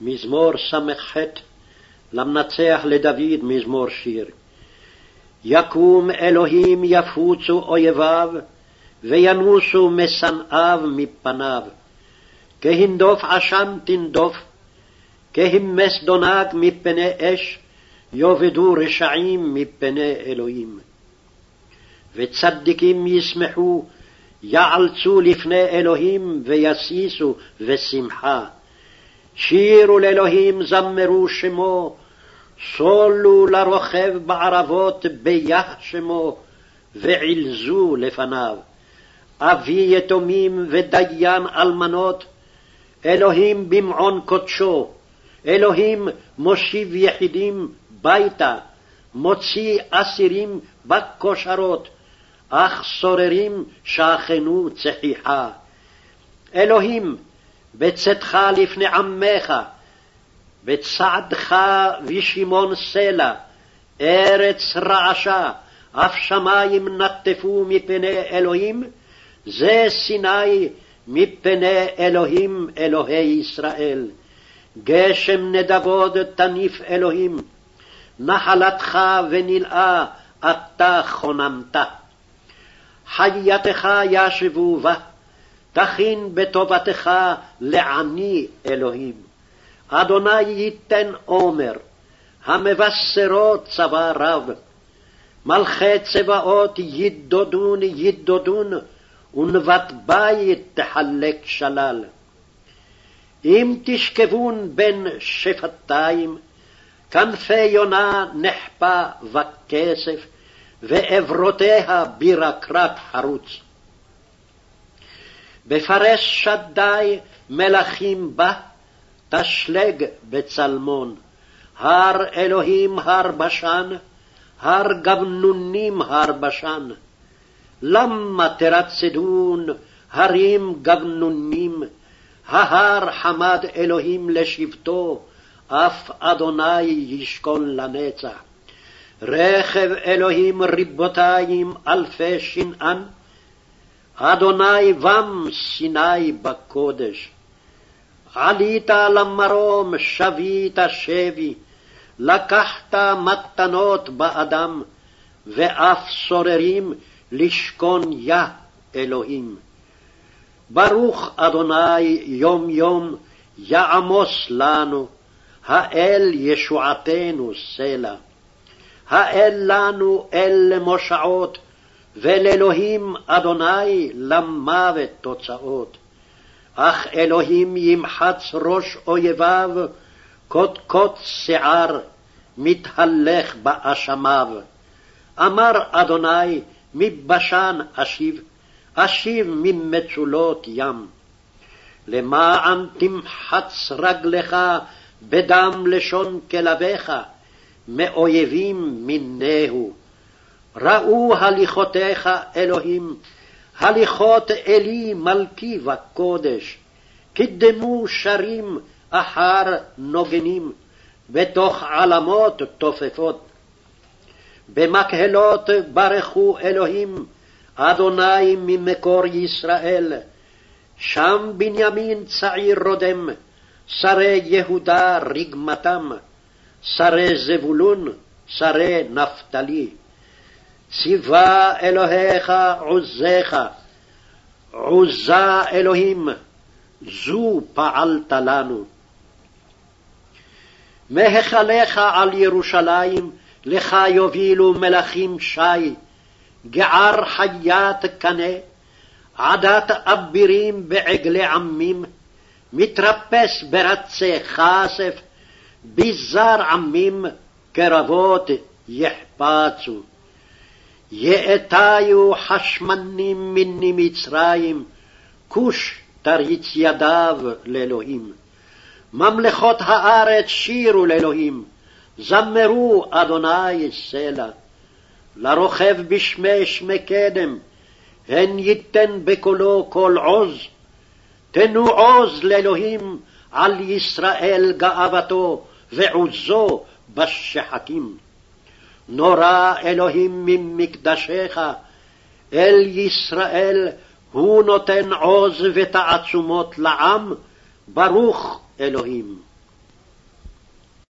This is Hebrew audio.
מזמור ס"ח, למנצח לדוד מזמור שיר. יקום אלוהים יפוצו אויביו, וינוסו משנאיו מפניו. כהנדוף עשן תנדוף, כהמס דונג מפני אש, יאבדו רשעים מפני אלוהים. וצדיקים ישמחו, יעלצו לפני אלוהים, ויסיסו בשמחה. שירו לאלוהים זמרו שמו, סולו לרוכב בערבות ביח שמו, ועלזו לפניו. אבי יתומים ודיין אלמנות, אלוהים במעון קודשו, אלוהים מושיב יחידים ביתה, מוציא אסירים בכושרות, אך סוררים שכנו צחיחה. אלוהים, בצאתך לפני עמך, בצעדך ושמעון סלע, ארץ רעשה, אף שמים נטפו מפני אלוהים, זה סיני מפני אלוהים אלוהי ישראל. גשם נדבות תניף אלוהים, נחלתך ונלאה אתה כוננת. חייתך ישבו בה, תכין בטובתך לעני אלוהים. אדוני ייתן עומר, המבשרו צבא רב. מלכי צבאות ידודון ידודון, ונבת בית תחלק שלל. אם תשכבון בין שפתיים, כנפי יונה נחפה בכסף, ועברותיה בירקרק חרוץ. בפרס שדי מלכים בה, תשלג בצלמון. הר אלוהים הר בשן, הר גבנונים הר בשן. למה תרצדון הרים גבנונים, ההר חמד אלוהים לשבטו, אף אדוני ישכון לנצח. רכב אלוהים ריבותיים אלפי שנאן, אדוני בם סיני בקודש. עלית למרום שבית שבי, לקחת מתנות באדם, ואף סוררים לשכון יה אלוהים. ברוך אדוני יום יום יעמוס לנו, האל ישועתנו סלע. האל לנו אל למושעות, ולאלוהים אדוני למוות תוצאות. אך אלוהים ימחץ ראש אויביו, קודקוד שיער, מתהלך באשמיו. אמר אדוני, מבשן אשיב, אשיב ממצולות ים. למען תמחץ רגלך בדם לשון כלביך, מאויבים מינהו. ראו הליכותיך, אלוהים, הליכות אלי מלכי וקודש, קידמו שרים אחר נוגנים, בתוך עלמות תופפות. במקהלות ברכו אלוהים, אדוני ממקור ישראל. שם בנימין צעיר רודם, שרי יהודה רגמתם, שרי זבולון, שרי נפתלי. ציווה אלוהיך עוזיך, עוזה אלוהים, זו פעלת לנו. מהיכליך על ירושלים, לך יובילו מלכים שי, גער חיית קנה, עדת אבירים בעגלי עמים, מתרפס ברצי כסף, ביזר עמים קרבות יחפצו. יאתיו חשמנים מני מצרים, כוש תריץ ידיו לאלוהים. ממלכות הארץ שירו לאלוהים, זמרו אדוני סלע. לרוכב בשמי שמי קדם, הן ייתן בקולו כל עוז. תנו עוז לאלוהים על ישראל גאוותו ועוזו בשחקים. נורא אלוהים ממקדשך, אל ישראל הוא נותן עוז ותעצומות לעם, ברוך אלוהים.